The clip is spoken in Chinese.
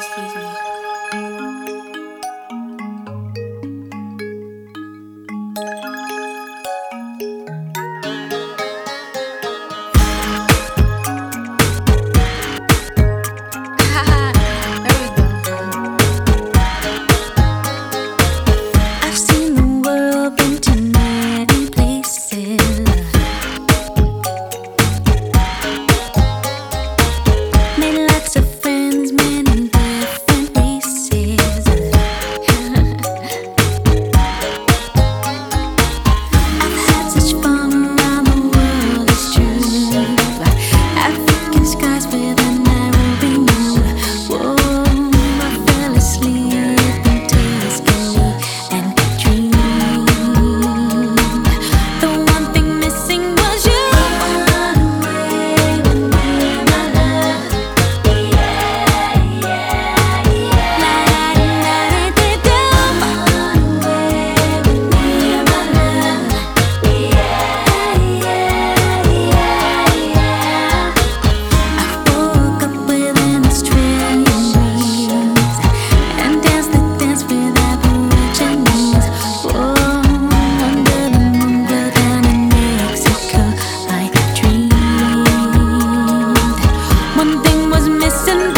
谢谢你。was missing.